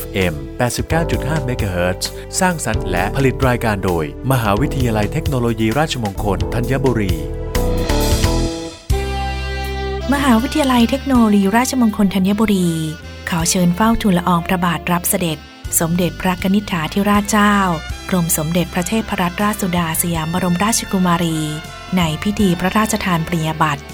FM 89.5 MHz สร้างสรรค์และผลิตรายการโดย มหาวิทยาลัยเทคโนโลยีราชมงคลธัญบุรี มหาวิทยาลัยเทคโนโลยีราชมงคลธัญบุรี ขอเชิญเฝ้าทูลละอองพระบาทรับเสด็จ สมเด็จพระนิษฐาธิราชเจ้ากรมสมเด็จพระเทพรัตนราชสุดาสยามบรมราชกุมารี ในพิธีพระราชทานปริญญาบัตร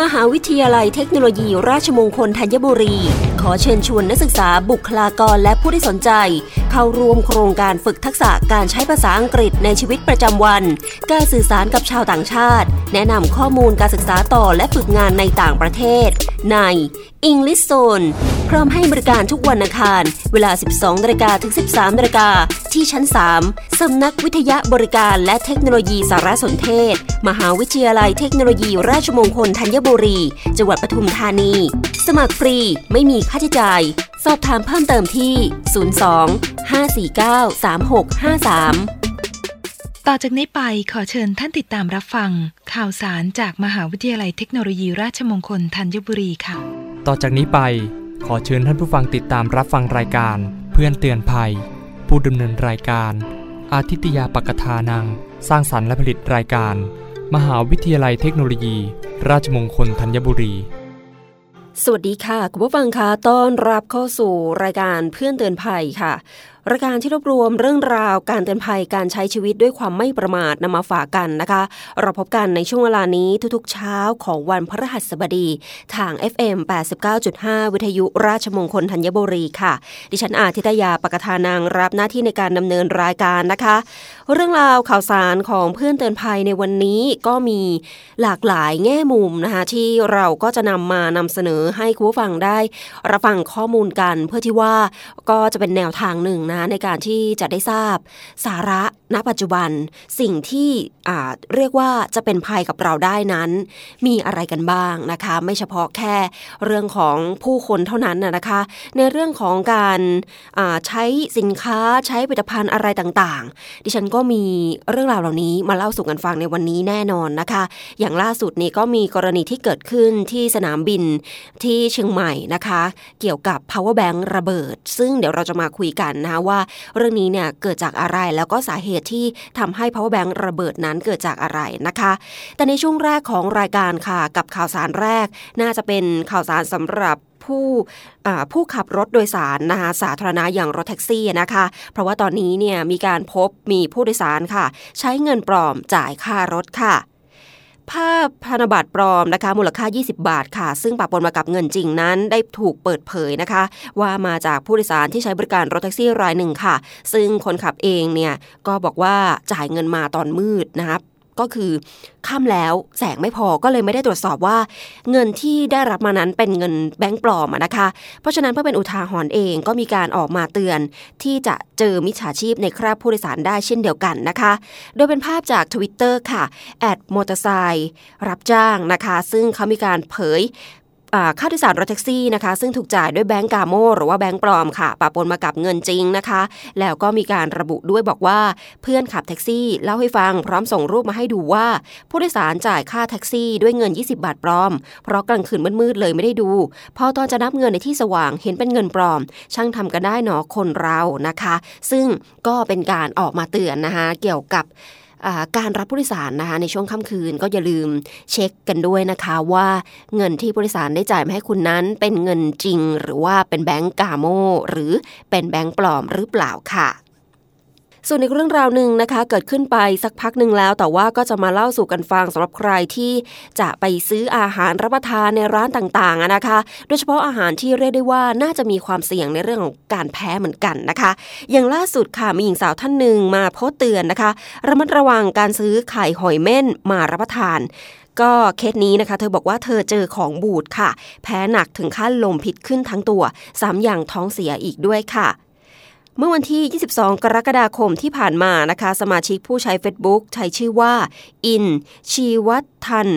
มหาวิทยาลัยเทคโนโลยีราชมงคลธัญบุรี ขอเชิญชวนนักศึกษาบุคลากรและผู้ที่สนใจ เข้าร่วมโครงการฝึกทักษะการใช้ภาษาอังกฤษในชีวิตประจำวัน การสื่อสารกับชาวต่างชาติ แนะนำข้อมูลการศึกษาต่อและฝึกงานในต่างประเทศ ใน English Zone พร้อมให้บริการทุกวันอังคาร เวลา 12นาฬิกาถึง 13นาฬิกาที่ชั้น 3 สำนักวิทยาบริการและเทคโนโลยีสารสนเทศ มหาวิทยาลัยเทคโนโลยีราชมงคลธัญบุรี จังหวัดปทุมธานี สมัครฟรีไม่มีค่าใช้จ่าย สอบถามเพิ่มเติมที่ 02 549 3653 ต่อจากนี้ไปขอเชิญท่านติดตามรับฟัง ข่าวสารจากมหาวิทยาลัยเทคโนโลยีราชมงคลธัญบุรีค่ะ ต่อจากนี้ไปขอเชิญท่านผู้ฟังติดตามรับฟังรายการ เพื่อนเตือนภัย ผู้ดำเนินรายการ อาทิตยาปกทานัง สร้างสรรค์และผลิตรายการ มหาวิทยาลัยเทคโนโลยี ราชมงคลธัญบุรี สวัสดีค่ะ คุณผู้ฟังคะต้อนรับเข้าสู่รายการเพื่อนเตือนภัยค่ะ รายการที่รวบรวมเรื่องราวการเตือนภัยการใช้ชีวิตด้วยความไม่ประมาทนำมาฝากกันนะคะ เราพบกันในช่วงเวลานี้ทุกๆเช้าของวันพฤหัสบดี ทาง FM 89.5 วิทยุราชมงคลธัญบุรีค่ะ ดิฉันอาทิตยาปกทานังรับหน้าที่ในการดำเนินรายการนะคะ เรื่องราวข่าวสารของเพื่อนเตือนภัยในวันนี้ก็มีหลากหลายแง่มุมนะคะที่เราก็จะนำมานำเสนอให้คุณผู้ฟังได้รับฟังข้อมูลกัน เพื่อที่ว่าก็จะเป็นแนวทางหนึ่งนะในการที่จะได้ทราบสาระณปัจจุบันสิ่งที่เรียกว่าจะเป็นภัยกับเราได้นั้น มีอะไรกันบ้างนะคะ ไม่เฉพาะแค่เรื่องของผู้คนเท่านั้นนะคะ ในเรื่องของการใช้สินค้าใช้ผลิตภัณฑ์อะไรต่างๆ ดิฉันก็มีเรื่องราวเหล่านี้มาเล่าสู่กันฟังในวันนี้แน่นอนนะคะ อย่างล่าสุดนี้ก็มีกรณีที่เกิดขึ้นที่สนามบินที่เชียงใหม่นะคะ เกี่ยวกับ power bank ระเบิด ซึ่งเดี๋ยวเราจะมาคุยกันนะคะว่าเรื่องนี้เนี่ยเกิดจากอะไรแล้วก็สาเหตุที่ทำให้ power bank ระเบิดนั้นเกิดจากอะไรนะคะ แต่ในช่วงแรกของรายการค่ะกับข่าวสารแรก น่าจะเป็นข่าวสารสำหรับผู้ผู้ขับรถโดยสารนะคะสาธารณะอย่างรถแท็กซี่นะคะ เพราะว่าตอนนี้เนี่ยมีการพบมีผู้โดยสารค่ะ ใช้เงินปลอมจ่ายค่ารถค่ะ ภาพธนบัตรปลอมนะคะมูลค่า 20 บาทค่ะ ซึ่งปะปนมากับเงินจริงนั้นได้ถูกเปิดเผยนะคะ ว่ามาจากผู้โดยสารที่ใช้บริการรถแท็กซี่รายหนึ่งค่ะ ซึ่งคนขับเองเนี่ยก็บอกว่าจ่ายเงินมาตอนมืดนะคะ ก็คือค่ำแล้วแสงไม่พอก็เลยไม่ได้ตรวจสอบว่า เงินที่ได้รับมานั้นเป็นเงินแบงก์ปลอมนะคะ เพราะฉะนั้นเพื่อเป็นอุทาหรณ์เองก็มีการออกมาเตือน ที่จะเจอมิจฉาชีพในคราบผู้โดยสารได้เช่นเดียวกันนะคะ โดยเป็นภาพจาก Twitter ค่ะแอดมอเตอร์ไซค์รับจ้างนะคะ ซึ่งเขามีการเผย ค่าโดยสารรถแท็กซี่นะคะ ซึ่งถูกจ่ายด้วยแบงก์กาโมหรือว่าแบงก์ปลอมค่ะปะปนมากับเงินจริงนะคะ แล้วก็มีการระบุด้วยบอกว่าเพื่อนขับแท็กซี่เล่าให้ฟังพร้อมส่งรูปมาให้ดูว่า ผู้โดยสารจ่ายค่าแท็กซี่ด้วยเงิน 20 บาทปลอม เพราะกลางคืนมืดๆเลยไม่ได้ดู พอตอนจะนับเงินในที่สว่างเห็นเป็นเงินปลอม ช่างทำกันได้หนอคนเรานะคะ ซึ่งก็เป็นการออกมาเตือนนะคะเกี่ยวกับ การรับผู้โดยสารนะคะในช่วงค่ำคืนก็อย่าลืมเช็คกันด้วยนะคะว่าเงินที่ผู้โดยสารได้จ่ายมาให้คุณนั้นเป็นเงินจริง หรือว่าเป็นแบงก์กาโมหรือเป็นแบงก์ปลอมหรือเปล่าค่ะ ส่วนอีกเรื่องราวหนึ่งนะคะ เกิดขึ้นไปสักพักหนึ่งแล้ว แต่ว่าก็จะมาเล่าสู่กันฟังสำหรับใครที่จะไปซื้ออาหารรับประทานในร้านต่างๆนะคะ โดยเฉพาะอาหารที่เรียกได้ว่าน่าจะมีความเสี่ยงในเรื่องของการแพ้เหมือนกันนะคะ อย่างล่าสุดค่ะมีหญิงสาวท่านหนึ่งมาโพสต์เตือนนะคะ ระมัดระวังการซื้อไข่หอยเม่นมารับประทานก็เคสนี้นะคะเธอบอกว่าเธอเจอของบูดค่ะ แพ้หนักถึงขั้นลมพิษขึ้นทั้งตัวซ้ำอย่างท้องเสียอีกด้วยค่ะ เมื่อวันที่ 22 กรกฎาคมที่ผ่านมานะคะ สมาชิกผู้ใช้ Facebook ใช้ชื่อว่า อิน ชีวัทัน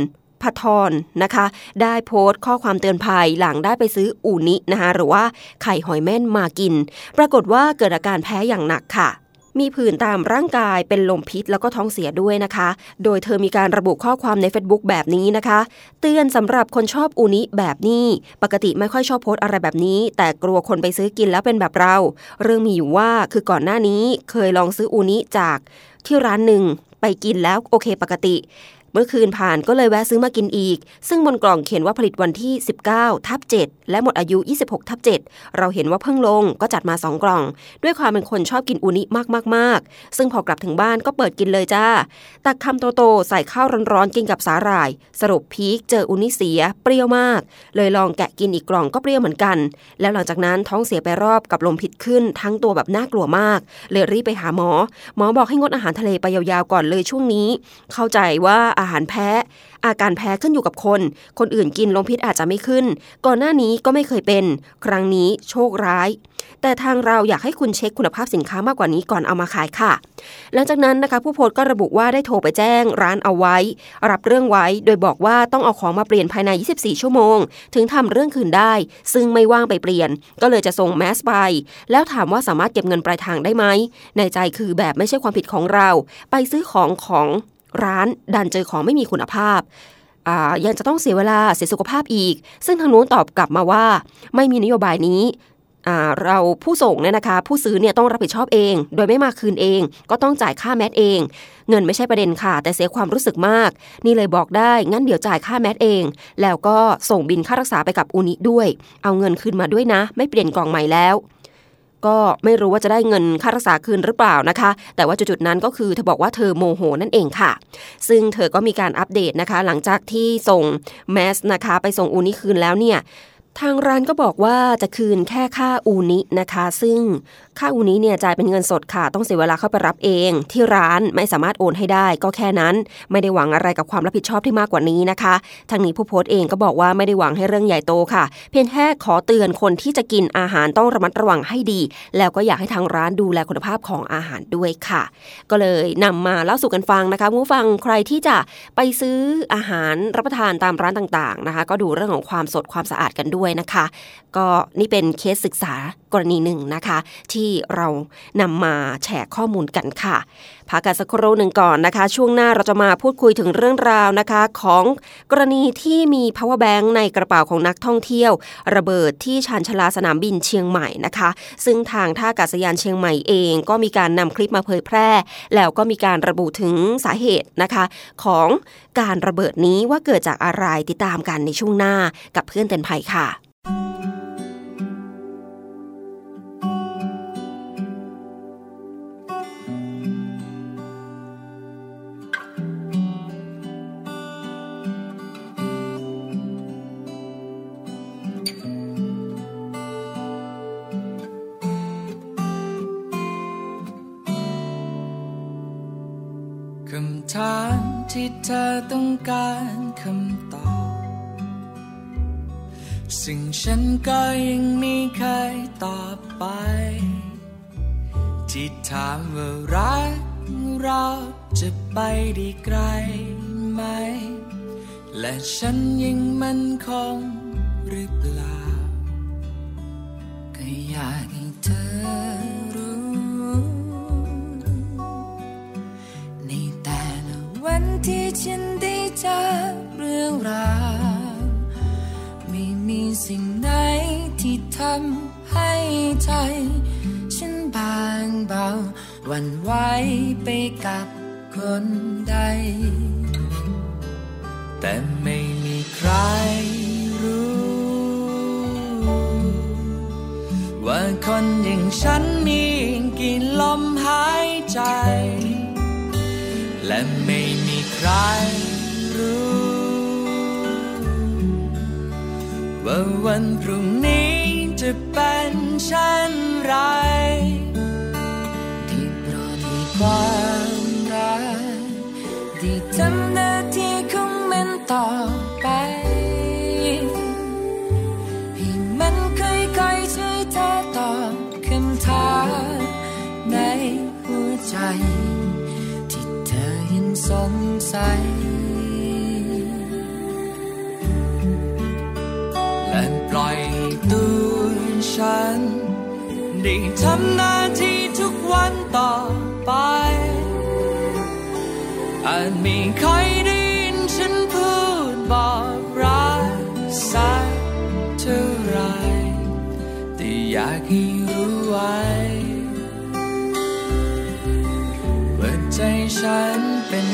พทรนะคะ ได้โพสต์ข้อความเตือนภัยหลังได้ไปซื้ออูนินะคะหรือว่าไข่หอยแม่นมากิน ปรากฏว่าเกิดอาการแพ้อย่างหนักค่ะ มีผื่นตามร่างกายเป็นลมพิษแล้วก็ท้องเสียด้วยนะคะ โดยเธอมีการระบุข้อความใน Facebook แบบนี้นะคะ เตือนสำหรับคนชอบอูนิแบบนี้ ปกติไม่ค่อยชอบโพสอะไรแบบนี้ แต่กลัวคนไปซื้อกินแล้วเป็นแบบเรา เรื่องมีอยู่ว่าคือก่อนหน้านี้เคยลองซื้ออูนิจากที่ร้านหนึ่งไปกินแล้วโอเคปกติ เมื่อคืนผ่านก็เลยแวะซื้อมากินอีก ซึ่งบนกล่องเขียนว่าผลิตวันที่ 19 ทับ 7 และหมดอายุ 26 ทับ 7 เราเห็นว่าเพิ่งลงก็จัดมา 2 กล่อง ด้วยความเป็นคนชอบกินอูนิมากๆซึ่งพอกลับถึงบ้านก็เปิดกินเลยจ้า ตักคำโตๆใส่ข้าวร้อนๆกินกับสาหร่าย สรุปพีคเจออูนิเสียเปรี้ยวมาก เลยลองแกะกินอีกกล่องก็เปรี้ยวเหมือนกัน แล้วหลังจากนั้นท้องเสียไปรอบกับลมพิษขึ้น ทั้งตัวแบบน่ากลัวมาก เลยรีบไปหาหมอ หมอบอกให้งดอาหารทะเลไปยาวๆก่อนเลยช่วงนี้ เข้าใจว่าอาหารแพ้ อาการแพ้ขึ้นอยู่กับคน คนอื่นกินลมพิษอาจจะไม่ขึ้น ก่อนหน้านี้ก็ไม่เคยเป็น ครั้งนี้โชคร้าย แต่ทางเราอยากให้คุณเช็คคุณภาพสินค้ามากกว่านี้ก่อนเอามาขายค่ะ หลังจากนั้นนะคะผู้โพสต์ก็ระบุว่าได้โทรไปแจ้งร้านเอาไว้ รับเรื่องไว้ โดยบอกว่าต้องเอาของมาเปลี่ยนภายใน 24 ชั่วโมง ถึงทำเรื่องคืนได้ ซึ่งไม่ว่างไปเปลี่ยน ก็เลยจะส่งแมสไป แล้วถามว่าสามารถเก็บเงินปลายทางได้ไหม ในใจคือแบบไม่ใช่ความผิดของเรา ไปซื้อของของ ร้านดันเจอของไม่มีคุณภาพ ยังจะต้องเสียเวลาเสียสุขภาพอีก ซึ่งทางนู้นตอบกลับมาว่า ไม่มีนโยบายนี้เราผู้ส่งเนี่ยนะคะผู้ซื้อเนี่ยต้องรับผิดชอบเอง โดยไม่มาคืนเอง ก็ต้องจ่ายค่าแมสเอง เงินไม่ใช่ประเด็นค่ะ แต่เสียความรู้สึกมาก นี่เลยบอกได้งั้นเดี๋ยวจ่ายค่าแมสเอง แล้วก็ส่งบินค่ารักษาไปกับอูนิด้วย เอาเงินคืนมาด้วยนะ ไม่เปลี่ยนกล่องใหม่แล้ว ก็ไม่รู้ว่าจะได้เงินค่ารักษาคืนหรือเปล่านะคะ แต่ว่าจุดๆนั้นก็คือเธอบอกว่าเธอโมโหนั่นเองค่ะ ซึ่งเธอก็มีการอัปเดตนะคะ หลังจากที่ส่งแมสนะคะ ไปส่งอูนิคืนแล้วเนี่ยทางร้านก็บอกว่าจะคืนแค่ค่าอูนินะคะ ซึ่ง ค่าอูนิเนี่ยจ่ายเป็นเงินสดค่ะ ต้องเสียเวลาเข้าไปรับเอง ที่ร้านไม่สามารถโอนให้ได้ก็แค่นั้น ไม่ได้หวังอะไรกับความรับผิดชอบที่มากกว่านี้นะคะทางนี้ผู้โพสต์เองก็บอกว่าไม่ได้หวังให้เรื่องใหญ่โตค่ะ เพียงแค่ขอเตือนคนที่จะกินอาหารต้องระมัดระวังให้ดี แล้วก็อยากให้ทางร้านดูแลคุณภาพของอาหารด้วยค่ะ ก็เลยนำมาเล่าสู่กันฟังนะคะผู้ฟังใครที่จะไปซื้ออาหารรับประทานตามร้านต่างๆนะคะ ก็ดูเรื่องของความสดความสะอาดกันด้วยนะคะ ก็นี่เป็นเคสศึกษากรณีหนึ่งนะคะ ที่เรานำมาแชร์ข้อมูลกันค่ะพักกันสักครู่หนึ่งก่อนนะคะ ช่วงหน้าเราจะมาพูดคุยถึงเรื่องราวนะคะ ของกรณีที่มี power bank ในกระเป๋าของนักท่องเที่ยว ระเบิดที่ชานชลาสนามบินเชียงใหม่นะคะ ซึ่งทางท่าอากาศยานเชียงใหม่เอง ก็มีการนำคลิปมาเผยแพร่ แล้วก็มีการระบุถึงสาเหตุนะคะ ของการระเบิดนี้ว่าเกิดจากอะไรติดตามกันในช่วงหน้ากับเพื่อนเตือนภัยค่ะ ถามที่เธอต้องการคำตอบสิ่งฉันก็ยังมีใครตอบไป ที่ถามว่ารักเราจะไปได้ไกลไหม และฉันยังมั่นคงหรือเปล่า ก็อยากให้เธอ ที่ฉันได้เจอเรื่องราวไม่มีสิ่งไหนที่ทำให้ใจ ฉันบางเบาวันไหวไปกับคนใด แต่ไม่มีใครรู้ ว่าคนอย่างฉันมีกี่ลมหายใจ และไม่มีใครรู้ ว่าวันพรุ่งนี้จะเป็นเช่นไร ที่โปรดให้ความรักที่ทำหน้าที่ของมันต่อ สงสัย และปล่อยตัวฉันได้ทำหน้าที่ทุกวันต่อไป อาจมีใครได้ยินฉันพูดบอกรักสักเท่าไรแต่อยากให้รู้ไว้ว่าใจฉันเป็น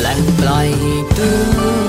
และปล่อยให้ดว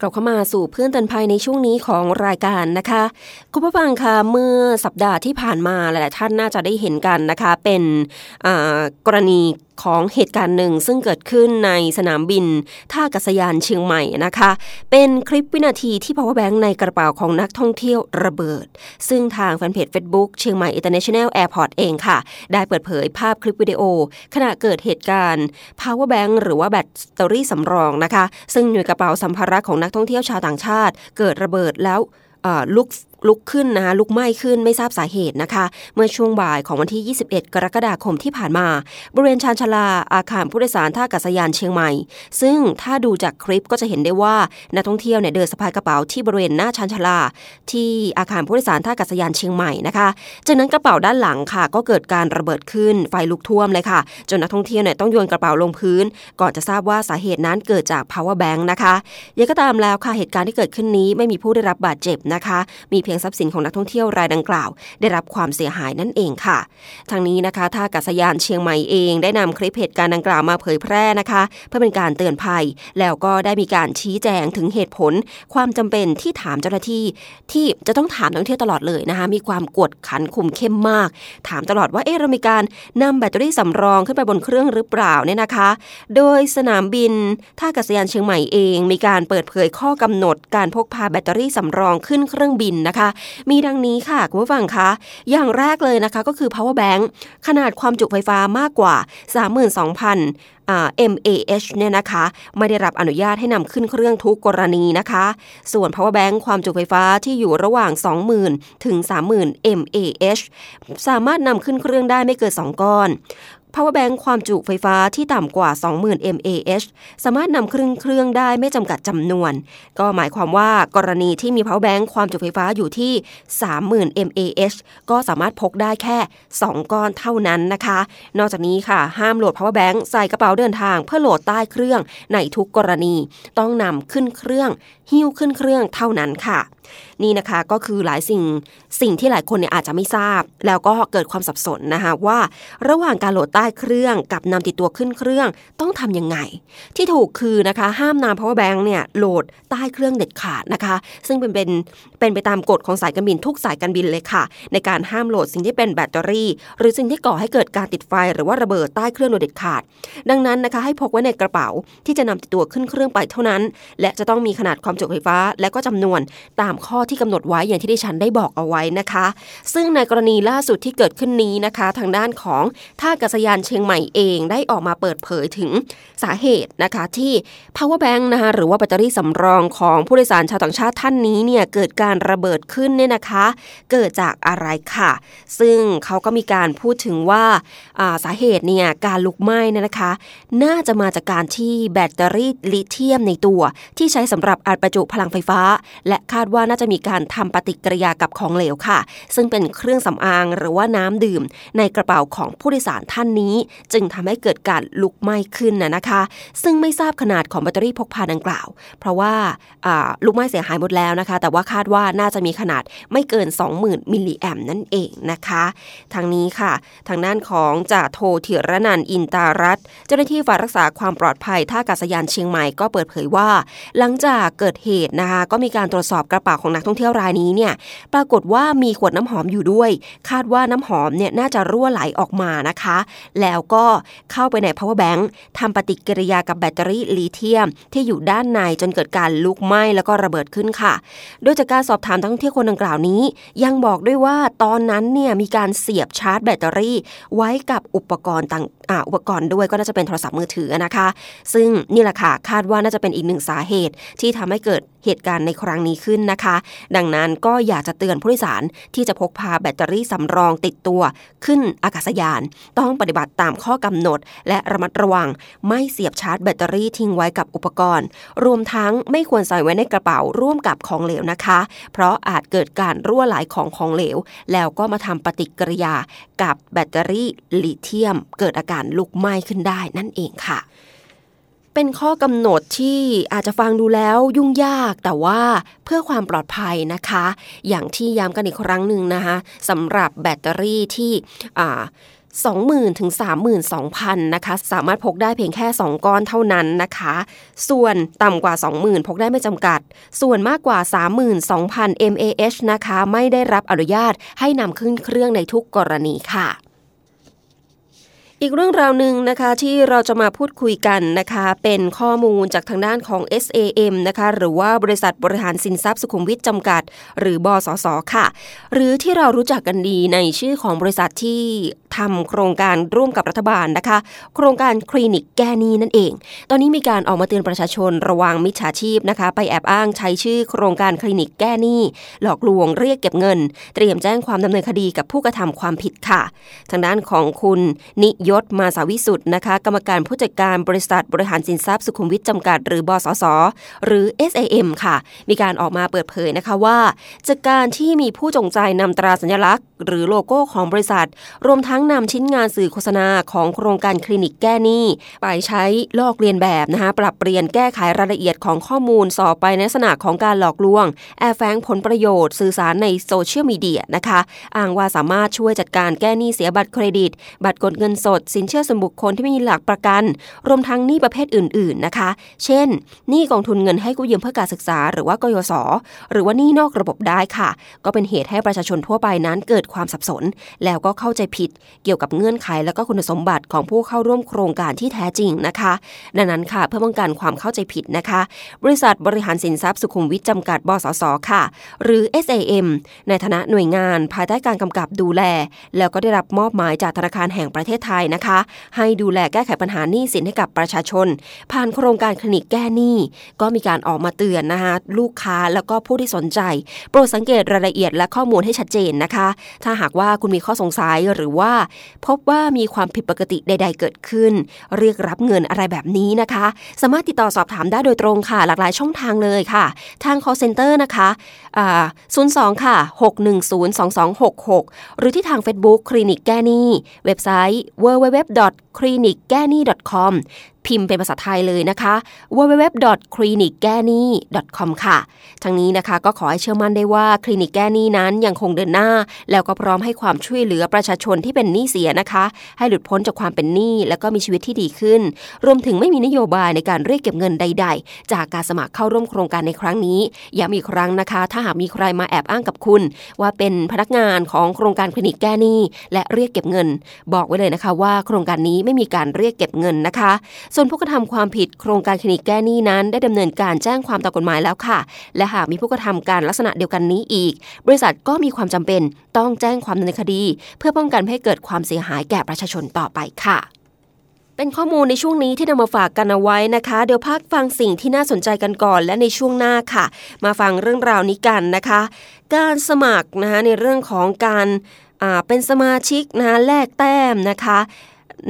กลับเข้ามาสู่เพื่อนเตือนภัยในช่วงนี้ของรายการนะคะ คุณผู้ฟังคะเมื่อสัปดาห์ที่ผ่านมาหลาย ๆ ท่านน่าจะได้เห็นกันนะคะ เป็นกรณี ของเหตุการณ์หนึ่งซึ่งเกิดขึ้นในสนามบิน ท่าอากาศยานเชียงใหม่นะคะ เป็นคลิปวินาทีที่ power bank ในกระเป๋าของนักท่องเที่ยวระเบิด ซึ่งทางแฟนเพจ Facebook เชียงใหม่ International Airport เองค่ะ ได้เปิดเผยภาพคลิปวิดีโอ ขณะเกิดเหตุการณ์ power bank หรือว่าแบตเตอรี่สำรองนะคะ ซึ่งอยู่กระเป๋าสัมภาระของนักท่องเที่ยวชาวต่างชาติ เกิดระเบิดแล้วลุก ลุกขึ้นนะคะลุกไหม้ขึ้นไม่ทราบสาเหตุนะคะ เมื่อช่วงบ่ายของวันที่ 21 กรกฎาคมที่ผ่านมา บริเวณชานชาลาอาคารผู้โดยสารท่าอากาศยานเชียงใหม่ ซึ่งถ้าดูจากคลิปก็จะเห็นได้ว่านักท่องเที่ยวเนี่ยเดินสะพายกระเป๋าที่บริเวณหน้าชานชาลา ที่อาคารผู้โดยสารท่าอากาศยานเชียงใหม่นะคะจากนั้นกระเป๋าด้านหลังค่ะ ก็เกิดการระเบิดขึ้นไฟลุกท่วมเลยค่ะ จนนักท่องเที่ยวเนี่ยต้องโยนกระเป๋าลงพื้น ก่อนจะทราบว่าสาเหตุนั้นเกิดจาก power bank นะคะยังก็ตามแล้วค่ะเหตุการณ์ที่เกิดขึ้นนี้ไม่มีผู้ได้รับบาดเจ็บนะคะ มีพียงทรัพย์สินของนักท่องเที่ยวรายดังกล่าว ได้รับความเสียหายนั่นเองค่ะ ทางนี้นะคะท่าอากาศยานเชียงใหม่เองได้นำคลิปเหตุการณ์ดังกล่าวมาเผยแพร่นะคะ เพื่อเป็นการเตือนภัย แล้วก็ได้มีการชี้แจงถึงเหตุผล ความจำเป็นที่ถามเจ้าหน้าที่ ที่จะต้องถามนักท่องเที่ยวตลอดเลยนะคะ มีความกดขันคุมเข้มมาก ถามตลอดว่าเอ๊ะเรามีการนำแบตเตอรี่สำรองขึ้นไปบนเครื่องหรือเปล่าเนี่ยนะคะ โดยสนามบินท่าอากาศยานเชียงใหม่เอง มีการเปิดเผยข้อกำหนด การพกพาแบตเตอรี่สำรองขึ้นเครื่องบินนะคะมีดังนี้ค่ะคุณผู้ฟังคะอย่างแรกเลยนะคะก็คือ power bank ขนาดความจุไฟฟ้ามากกว่า 32,000 mAh เนี่ยนะคะ ไม่ได้รับอนุญาตให้นำขึ้นเครื่องทุกกรณีนะคะ ส่วน power bank ความจุไฟฟ้าที่อยู่ระหว่าง 20,000 ถึง 30,000 mAh สามารถนำขึ้นเครื่องได้ไม่เกิน 2 ก้อน power bank ความจุไฟฟ้าที่ต่ำกว่า 20,000 mAh สามารถนำเครื่องเครื่องได้ไม่จำกัดจำนวน ก็หมายความว่ากรณีที่มี power bank ความจุไฟฟ้าอยู่ที่ 30,000 mAh ก็สามารถพกได้แค่ 2 ก้อนเท่านั้นนะคะ นอกจากนี้ค่ะ ห้ามโหลด power bank ใส่กระเป๋าเดินทาง เพื่อโหลดใต้เครื่องในทุกกรณี ต้องนำขึ้นเครื่อง หิ้วขึ้นเครื่องเท่านั้นค่ะ นี่นะคะก็คือหลายสิ่งสิ่งที่หลายคนเนี่ยอาจจะไม่ทราบ แล้วก็เกิดความสับสนนะคะว่า ระหว่างการโหลดต้เครื่องกับนำติดตัวขึ้นเครื่องต้องทํำยังไง ที่ถูกคือนะคะห้ามนำ power bank เนี่ยโหลดใต้เครื่องเด็ดขาดนะคะ ซึ่งเป็นเป็นเป็นไปตามกฎของสายการบินทุกสายการบินเลยค่ะ ในการห้ามโหลดสิ่งที่เป็นแบตเตอรี่ หรือสิ่งที่ก่อให้เกิดการติดไฟหรือว่าระเบิดใต้เครื่องโดยเด็ดขาด ดังนั้นนะคะให้พกไว้ในกระเป๋าที่จะนำติดตัวขึ้นเครื่องไปเท่านั้น และจะต้องมีขนาดความจุไฟฟ้า และก็จำนวนตามข้อที่กำหนดไว้อย่างที่ดิฉันได้บอกเอาไว้นะคะ ซึ่งในกรณีล่าสุดที่เกิดขึ้นนี้นะคะ ทางด้านของท่าอากาศยานเชียงใหม่เองได้ออกมาเปิดเผยถึงสาเหตุนะคะที่ power bank นะคะหรือว่าแบตเตอรี่สำรองของผู้โดยสารชาวต่างชาติท่านนี้เนี่ยเกิดการระเบิดขึ้นเนี่ยนะคะ เกิดจากอะไรค่ะ ซึ่งเขาก็มีการพูดถึงว่าสาเหตุเนี่ยการลุกไหม้นนะคะ น่าจะมาจากการที่แบตเตอรี่ลิเธียมในตัว ที่ใช้สำหรับอัดประจุพลังไฟฟ้า และคาดว่าน่าจะมีการทำปฏิกิริยากับของเหลวค่ะ ซึ่งเป็นเครื่องสำอางหรือว่าน้ำดื่มในกระเป๋าของผู้โดยสารท่านนี้ จึงทำให้เกิดการลุกไหม้ขึ้นนะนะคะ ซึ่งไม่ทราบขนาดของแบตเตอรี่พกพาดังกล่าว เพราะว่าลุกไหม้เสียหายหมดแล้วนะคะ แต่ว่าคาดว่าน่าจะมีขนาดไม่เกิน 20,000 มิลลิแอมนั่นเองนะคะทางนี้ค่ะ ทางด้านของจ่าโทเถียรนันอินตารัตเจ้าหน้าที่ฝ่ายรักษาความปลอดภัยท่าอากาศยานเชียงใหม่ก็เปิดเผยว่า หลังจากเกิดเหตุนะคะ ก็มีการตรวจสอบกระเป๋าของนักท่องเที่ยวรายนี้เนี่ยปรากฏว่ามีขวดน้ำหอมอยู่ด้วย คาดว่าน้ำหอมเนี่ยน่าจะรั่วไหลออกมานะคะแล้วก็เข้าไปใน power bank ทำปฏิกิริยากับแบตเตอรี่ลิเธียม ที่อยู่ด้านในจนเกิดการลุกไหม้แล้วก็ระเบิดขึ้นค่ะ โดยจากการสอบถามทั้งเที่ยวคนดังกล่าวนี้ ยังบอกด้วยว่าตอนนั้นเนี่ยมีการเสียบชาร์จแบตเตอรี่ ไว้กับอุปกรณ์ต่างอุปกรณ์ด้วยก็น่าจะเป็นโทรศัพท์มือถือนะคะ ซึ่งนี่แหละค่ะคาดว่าน่าจะเป็นอีกหนึ่งสาเหตุที่ทำให้เกิดเหตุการณ์ในครั้งนี้ขึ้นนะคะ ดังนั้นก็อยากจะเตือนผู้โดยสารที่จะพกพาแบตเตอรี่สำรองติดตัวขึ้นอากาศยาน ต้องปฏิบัติตามข้อกำหนด และระมัดระวัง ไม่เสียบชาร์จแบตเตอรี่ทิ้งไว้กับอุปกรณ์ รวมทั้งไม่ควรใส่ไว้ในกระเป๋าร่วมกับของเหลวนะคะ เพราะอาจเกิดการรั่วไหลของของเหลว แล้วก็มาทำปฏิกิริยากับแบตเตอรี่ลิเธียม เกิดอาการลุกไหม้ขึ้นได้นั่นเองค่ะ เป็นข้อกำหนดที่อาจจะฟังดูแล้วยุ่งยากแต่ว่าเพื่อความปลอดภัยนะคะ อย่างที่ย้ำกันอีกครั้งหนึ่งนะคะสำหรับแบตเตอรี่ที่20,000ถึง32,000นะคะ สามารถพกได้เพียงแค่ 2 ก้อนเท่านั้นนะคะ ส่วนต่ำกว่า 20,000 พกได้ไม่จำกัด ส่วนมากกว่า 32,000 mAh นะคะ ไม่ได้รับอนุญาตให้นำขึ้นเครื่องในทุกกรณีค่ะ อีกเรื่องราวหนึ่งนะคะที่เราจะมาพูดคุยกันนะคะ เป็นข้อมูลจากทางด้านของ SAM นะคะหรือว่าบริษัทบริหารสินทรัพย์สุขุมวิทจำกัด หรือบสสค่ะ หรือที่เรารู้จักกันดีในชื่อของบริษัทที่ทำโครงการร่วมกับรัฐบาลนะคะ โครงการคลินิกแก้นี้นั่นเอง ตอนนี้มีการออกมาเตือนประชาชนระวังมิจฉาชีพนะคะ ไปแอบอ้างใช้ชื่อโครงการคลินิกแก้นี้หลอกลวงเรียกเก็บเงิน เตรียมแจ้งความดำเนินคดีกับผู้กระทำความผิดค่ะ ทางด้านของคุณนิยยศมาสาวิสุทธ์นะคะ กรรมการผู้จัดการบริษัทบริหารสินทรัพย์สุขุมวิทจำกัด หรือบสสหรือ SAM ค่ะ มีการออกมาเปิดเผยนะคะว่า จากการที่มีผู้จงใจนำตราสัญลักษณ์ หรือโลโก้ของบริษัท รวมทั้งนำชิ้นงานสื่อโฆษณาของโครงการคลินิกแก้หนี้ไปใช้ลอกเลียนแบบนะคะปรับเปลี่ยนแก้ไขรายละเอียดของข้อมูลสอบไปในลักษณะของการหลอกลวง แอบแฝงผลประโยชน์ สื่อสารในโซเชียลมีเดียนะคะอ้างว่าสามารถช่วยจัดการแก้หนี้เสียบัตรเครดิต บัตรกดเงินสดสินเชื่อส่วนบุคคลที่ไม่มีหลักประกัน รวมทั้งหนี้ประเภทอื่น ๆนะคะ เช่นหนี้กองทุนเงินให้กู้ยืมเพื่อการศึกษา หรือว่ากยศหรือว่าหนี้นอกระบบได้ค่ะ ก็เป็นเหตุให้ประชาชนทั่วไปนั้นเกิดความสับสน แล้วก็เข้าใจผิด เกี่ยวกับเงื่อนไขและก็คุณสมบัติของผู้เข้าร่วมโครงการที่แท้จริงนะคะ ดังนั้นค่ะเพื่อป้องกันความเข้าใจผิดนะคะ บริษัทบริหารสินทรัพย์สุขุมวิทจำกัดบสสค่ะ หรือ SAM ในฐานะหน่วยงาน ภายใต้การกำกับดูแล แล้วก็ได้รับมอบหมายจากธนาคารแห่งประเทศไทยนะคะ ให้ดูแลแก้ไขปัญหาหนี้สินให้กับประชาชน ผ่านโครงการคลินิกแก้หนี้ ก็มีการออกมาเตือนนะคะลูกค้าแล้วก็ผู้ที่สนใจ โปรดสังเกตรายละเอียดและข้อมูลให้ชัดเจนนะคะ ถ้าหากว่าคุณมีข้อสงสัยหรือว่า พบว่ามีความผิดปกติใด ๆ เกิดขึ้น เรียกรับเงินอะไรแบบนี้นะคะ สามารถติดต่อสอบถามได้โดยตรงค่ะ หลากหลายช่องทางเลยค่ะ ทาง call center นะคะ02 ค่ะ 6102266 หรือที่ทาง Facebook คลินิกแก้หนี้ เว็บไซต์ www www i n i c g a n i com พิมพ์เป็นภาษาไทยเลยนะคะ www.clinicgani.com ค่ะ ทั้งนี้นะคะก็ขอให้เชื่อมั่นได้ว่าคลินิกแก้หนี้นั้นยังคงเดินหน้า แล้วก็พร้อมให้ความช่วยเหลือประชาชนที่เป็นหนี้เสียนะคะ ให้หลุดพ้นจากความเป็นหนี้แล้วก็มีชีวิตที่ดีขึ้น รวมถึงไม่มีนโยบายในการเรียกเก็บเงินใด ๆ จากการสมัครเข้าร่วมโครงการในครั้งนี้ย้ำอีกครั้งนะคะ ถ้าหากมีใครมาแอบอ้างกับคุณ ว่าเป็นพนักงานของโครงการคลินิกแก้หนี้และเรียกเก็บเงิน บอกไว้เลยนะคะว่าโครงการนี้ไม่มีการเรียกเก็บเงินนะคะ ส่วนผู้กระทำความผิดโครงการคลินิกแก้หนี้นั้น ได้ดำเนินการแจ้งความตามกฎหมายแล้วค่ะ และหากมีผู้กระทำการลักษณะเดียวกันนี้อีก บริษัทก็มีความจำเป็นต้องแจ้งความดำเนินคดี เพื่อป้องกันให้เกิดความเสียหายแก่ประชาชนต่อไปค่ะเป็นข้อมูลในช่วงนี้ที่นำมาฝากกันเอาไว้นะคะ เดี๋ยวพักฟังสิ่งที่น่าสนใจกันก่อน และในช่วงหน้าค่ะ มาฟังเรื่องราวนี้กันนะคะ การสมัครนะคะในเรื่องของการเป็นสมาชิกนะคะแลกแต้มนะคะ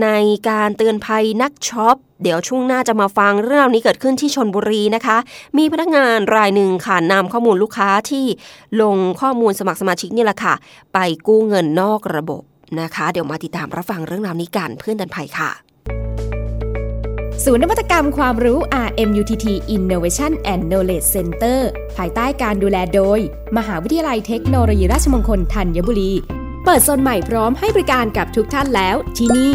ในการเตือนภัยนักช็อป เดี๋ยวช่วงหน้าจะมาฟังเรื่องนี้เกิดขึ้นที่ชนบุรีนะคะ มีพนักงานรายหนึ่งค่ะนำข้อมูลลูกค้าที่ลงข้อมูลสมัครสมาชิกนี่แหละค่ะ ไปกู้เงินนอกระบบนะคะ เดี๋ยวมาติดตามรับฟังเรื่องราวนี้กันเพื่อนเตือนภัยค่ะศูนย์นวัตกรรมความรู้ RMUTT Innovation and Knowledge Center ภายใต้การดูแลโดย มหาวิทยาลัยเทคโนโลยีราชมงคลธัญบุรี เปิดโซนใหม่พร้อมให้บริการกับทุกท่านแล้วที่นี่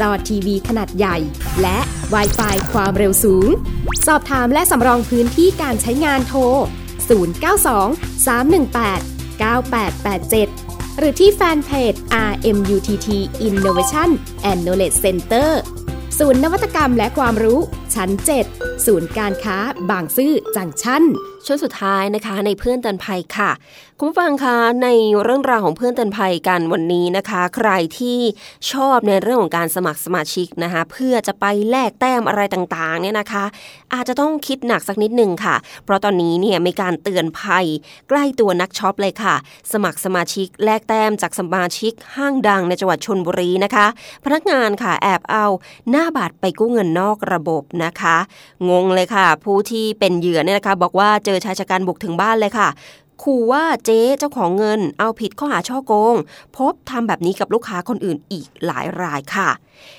จอทีวีขนาดใหญ่ และ w i ไฟความเร็วสูง สอบถามและสำรองพื้นที่การใช้งานโทร 092 318 9887 หรือที่แฟนเพจ RMUTT Innovation and Knowledge Center ศูนย์นวัตกรรมและความรู้ ชั้น 7 ศูนย์การค้า บางซื่อจังชั้นช่วงสุดท้ายนะคะในเพื่อนเตือนภัยค่ะ คุณผู้ฟังคะในเรื่องราวของเพื่อนเตือนภัยกันวันนี้นะคะ ใครที่ชอบในเรื่องของการสมัครสมาชิกนะคะ เพื่อจะไปแลกแต้มอะไรต่างๆเนี่ยนะคะ อาจจะต้องคิดหนักสักนิดหนึ่งค่ะ เพราะตอนนี้เนี่ยมีการเตือนภัย ใกล้ตัวนักช็อปเลยค่ะ สมัครสมาชิกแลกแต้มจากสมาชิกห้างดังในจังหวัดชนบุรีนะคะ พนักงานค่ะแอบเอาหน้าบัตรไปกู้เงินนอกระบบนะคะ งงเลยค่ะ ผู้ที่เป็นเหยื่อเนี่ยนะคะ บอกว่าเจอชายชะกันบุกถึงบ้านเลยค่ะขู่ว่าเจ๊เจ้าของเงิน เอาผิดข้อหาช่อโกง พบทำแบบนี้กับลูกค้าคนอื่นอีกหลายรายค่ะ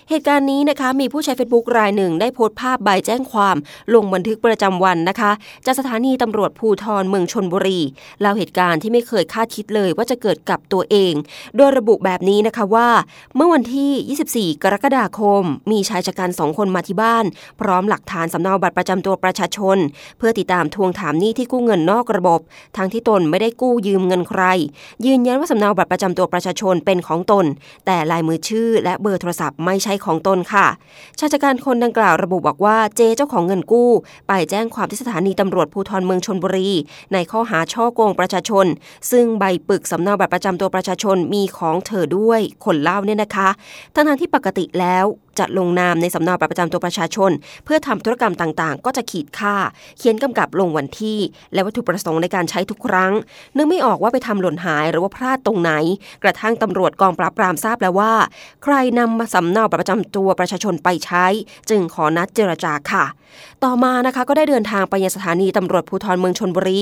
เหตุการณ์นี้นะคะมีผู้ใช้ Facebook รายหนึ่งได้โพสต์ภาพใบแจ้งความ ลงบันทึกประจำวันนะคะจากสถานีตำรวจภูทรเมืองชนบุรีเล่าเหตุการณ์ที่ไม่เคยคาดคิดเลยว่าจะเกิดกับตัวเอง โดยระบุแบบนี้นะคะว่า เมื่อวันที่ 24 กรกฎาคม มีชายชะกันสองคนมาที่บ้าน พร้อมหลักฐานสำเนาบัตรประจำตัวประชาชน เพื่อติดตามทวงถามหนี้ที่กู้เงินนอกระบบทางที่ตนไม่ได้กู้ยืมเงินใคร ยืนยันว่าสำเนาบัตรประจำตัวประชาชนเป็นของตน แต่ลายมือชื่อและเบอร์โทรศัพท์ไม่ใช่ของตนค่ะ ชาชการคนดังกล่าวระบุบอกว่าเจเจ้าของเงินกู้ ไปแจ้งความที่สถานีตำรวจภูธรเมืองชนบุรี ในข้อหาช่อโกงประชาชน ซึ่งใบปึกสำเนาบัตรประจำตัวประชาชนมีของเธอด้วยคนเล่าเนี่ยนะคะทั้งที่ปกติแล้ว จะลงนามในสำเนาบัตรประจำตัวประชาชน เพื่อทำธุรกรรมต่างๆ ก็จะขีดค่า เขียนกำกับลงวันที่ และวัตถุประสงค์ในการใช้ทุกครั้ง นึกไม่ออกว่าไปทำหล่นหายหรือว่าพลาดตรงไหน กระทั่งตำรวจกองปราบปรามทราบแล้วว่า ใครนำมาสำเนาบัตรประจำตัวประชาชนไปใช้ จึงขอนัดเจรจาค่ะต่อมานะคะก็ได้เดินทางไปยังสถานีตำรวจภูธรเมืองชนบุรี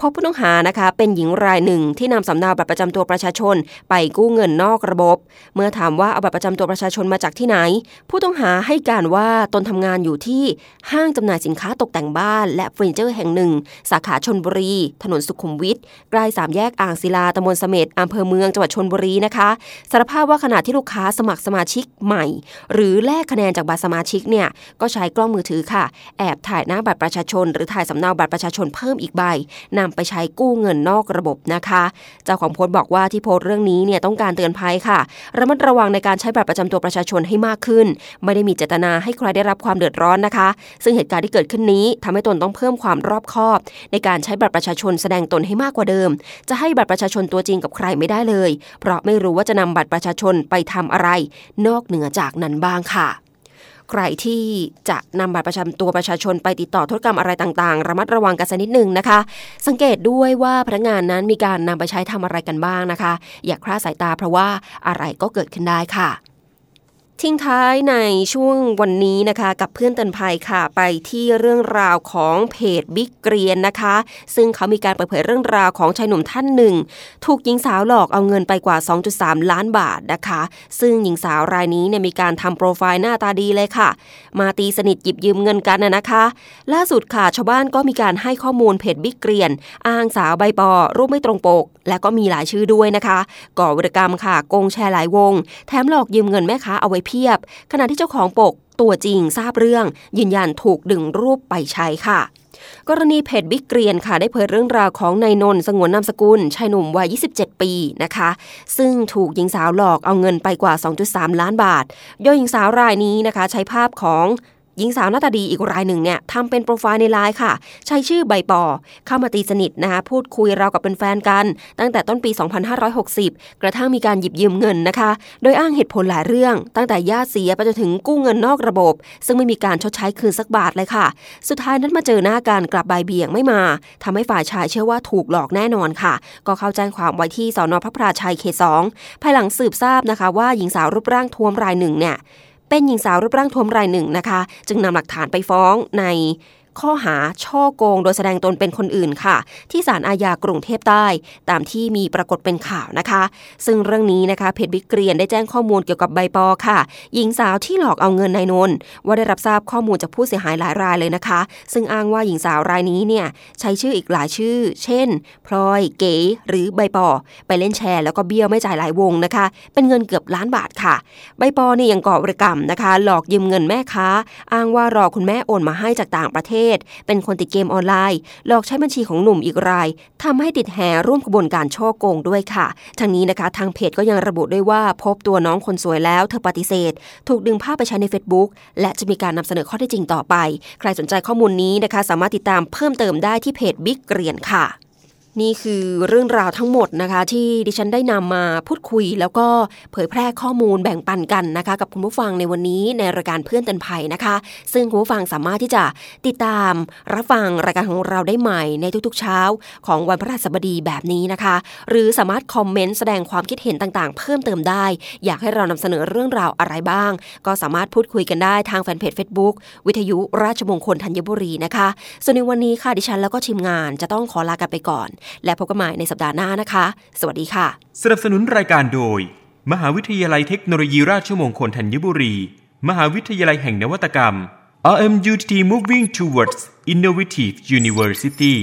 พบผู้ต้องหานะคะเป็นหญิงรายหนึ่งที่นำสำเนาบัตรประจำตัวประชาชน ไปกู้เงินนอกระบบ เมื่อถามว่าเอาบัตรประจำตัวประชาชนมาจากที่ไหน ผู้ต้องหาให้การว่าตนทำงานอยู่ที่ห้างจำหน่ายสินค้าตกแต่งบ้าน และเฟอร์นิเจอร์แห่งหนึ่ง สาขาชนบุรี ถนนสุขุมวิทใกล้สามแยกอ่างศิลาตำบลเสม็ดอำเภอเมืองจังหวัดชนบุรีนะคะสารภาพว่าขณะที่ลูกค้าสมัครสมาชิกใหม่ หรือแลกคะแนนจากบัตรสมาชิกเนี่ยก็ใช้กล้องมือถือค่ะแอบถ่ายหน้าบัตรประชาชน หรือถ่ายสำเนาบัตรประชาชนเพิ่มอีกใบนำไปใช้กู้เงินนอกระบบนะคะ เจ้าของโพสต์บอกว่าที่โพสต์เรื่องนี้เนี่ยต้องการเตือนภัยค่ะ ระมัดระวังในการใช้บัตรประจำตัวประชาชนให้มากขึ้น ไม่ได้มีเจตนาให้ใครได้รับความเดือดร้อนนะคะ ซึ่งเหตุการณ์ที่เกิดขึ้นนี้ทำให้ตนต้องเพิ่มความรอบคอบ ในการใช้บัตรประชาชนแสดงตนให้มากกว่าเดิม จะให้บัตรประชาชนตัวจริงกับใครไม่ได้เลย เพราะไม่รู้ว่าจะนำบัตรประชาชนไปทำอะไร นอกเหนือจากนั้นบ้างค่ะ ใครที่จะนำบัตรประจำตัวประชาชนไปติดต่อธุรกรรมอะไรต่างๆ ระมัดระวังกันสักนิดหนึ่งนะคะ สังเกตด้วยว่าพนักงานนั้นมีการนำไปใช้ทำอะไรกันบ้างนะคะ อย่าคลาดสายตาเพราะว่าอะไรก็เกิดขึ้นได้ค่ะ ทิ้งท้ายในช่วงวันนี้นะคะกับเพื่อนเตือนภัยค่ะ ไปที่เรื่องราวของเพจบิ๊กเกรียนนะคะ ซึ่งเขามีการเปิดเผยเรื่องราวของชายหนุ่มท่านหนึ่ง ถูกหญิงสาวหลอกเอาเงินไปกว่า 2.3 ล้านบาทนะคะ ซึ่งหญิงสาวรายนี้เนี่ยมีการทำโปรไฟล์หน้าตาดีเลยค่ะ มาตีสนิทหยิบยืมเงินกันนะคะ ล่าสุดค่ะชาวบ้านก็มีการให้ข้อมูลเพจบิ๊กเกรียน อ้างสาวใบปอรูปไม่ตรงปก และก็มีหลายชื่อด้วยนะคะ ก่อวิรกรรมค่ะโกงแชร์หลายวง แถมหลอกยืมเงินแม่ค้าเอาไว้เพียบ ขณะที่เจ้าของปกตัวจริงทราบเรื่อง ยืนยันถูกดึงรูปไปใช้ค่ะกรณีเพจบิ๊กเกรียนค่ะได้เผยเรื่องราวของนายนนท์สงวนนามสกุล ชายหนุ่มวัย 27 ปีนะคะ ซึ่งถูกหญิงสาวหลอกเอาเงินไปกว่า 2.3 ล้านบาท โดยหญิงสาวรายนี้นะคะ ใช้ภาพของ หญิงสาวหน้าตาดีอีกรายหนึ่งเนี่ยทำเป็นโปรไฟล์ในไลน์ค่ะ ใช้ชื่อใบปอ เข้ามาตีสนิทนะคะพูดคุยเรากับเป็นแฟนกัน ตั้งแต่ต้นปี 2560 กระทั่งมีการหยิบยืมเงินนะคะ โดยอ้างเหตุผลหลายเรื่อง ตั้งแต่ญาติเสียไปจนถึงกู้เงินนอกระบบ ซึ่งไม่มีการชดใช้คืนสักบาทเลยค่ะ สุดท้ายนั้นมาเจอหน้ากันกลับใบเบี่ยงไม่มาทำให้ฝ่ายชายเชื่อว่าถูกหลอกแน่นอนค่ะ ก็เข้าแจ้งความไว้ที่สอนอพระพราชัยเขตสองภายหลังสืบทราบนะคะว่าหญิงสาวรูปร่างท้วมรายหนึ่งเนี่ย เป็นหญิงสาวรูปร่างทวมรายหนึ่งนะคะ จึงนำหลักฐานไปฟ้องใน ข้อหาช่อโกงโดยแสดงตนเป็นคนอื่นค่ะ ที่ศาลอาญากรุงเทพใต้ ตามที่มีปรากฏเป็นข่าวนะคะ ซึ่งเรื่องนี้นะคะเพจบิ๊กเกรียนได้แจ้งข้อมูลเกี่ยวกับใบปอค่ะ หญิงสาวที่หลอกเอาเงินนายนนว่าได้รับทราบข้อมูลจากผู้เสียหายหลายรายเลยนะคะ ซึ่งอ้างว่าหญิงสาวรายนี้เนี่ยใช้ชื่ออีกหลายชื่อ เช่น พลอย เก๋ หรือใบปอ ไปเล่นแชร์แล้วก็เบี้ยวไม่จ่ายหลายวงนะคะ เป็นเงินเกือบล้านบาทค่ะ ใบปอเนี่ยยังก่อวรกรรมนะคะ หลอกยืมเงินแม่ค้า อ้างว่ารอคุณแม่โอนมาให้จากต่างประเทศศ เป็นคนติดเกมออนไลน์ หลอกใช้บัญชีของหนุ่มอีกรายทำให้ติดแห่ร่วมขบวนการช่อโกงด้วยค่ะ ทางนี้นะคะ ทางเพจก็ยังระบุด้วยว่าพบตัวน้องคนสวยแล้ว เธอปฏิเสธ ถูกดึงภาพไปใช้ใน Facebook และจะมีการนำเสนอข้อเท็จจริงต่อไป ใครสนใจข้อมูลนี้นะคะ สามารถติดตามเพิ่มเติมได้ที่เพจบิ๊กเกรียนค่ะ นี่คือเรื่องราวทั้งหมดนะคะ ที่ดิฉันได้นำมาพูดคุย แล้วก็เผยแพร่ข้อมูลแบ่งปันกันนะคะ กับคุณผู้ฟังในวันนี้ในรายการเพื่อนเตือนภัยนะคะ ซึ่งคุณผู้ฟังสามารถที่จะติดตามรับฟังรายการของเราได้ใหม่ในทุกๆเช้า ของวันพระราชบดีแบบนี้นะคะ หรือสามารถคอมเมนต์แสดงความคิดเห็นต่างๆ เพิ่มเติมได้ อยากให้เรานำเสนอเรื่องราวอะไรบ้าง ก็สามารถพูดคุยกันได้ทางแฟนเพจ Facebook วิทยุราชมงคลธัญบุรีนะคะส่วนในวันนี้ค่ะดิฉันแล้วก็ทีมงานจะต้องขอลากันไปก่อนและพบกันใหม่ในสัปดาห์หน้านะคะ สวัสดีค่ะ สนับสนุนรายการโดย มหาวิทยาลัยเทคโนโลยีราชมงคลธัญบุรี มหาวิทยาลัยแห่งนวัตกรรม RMUTT Moving Towards Innovative University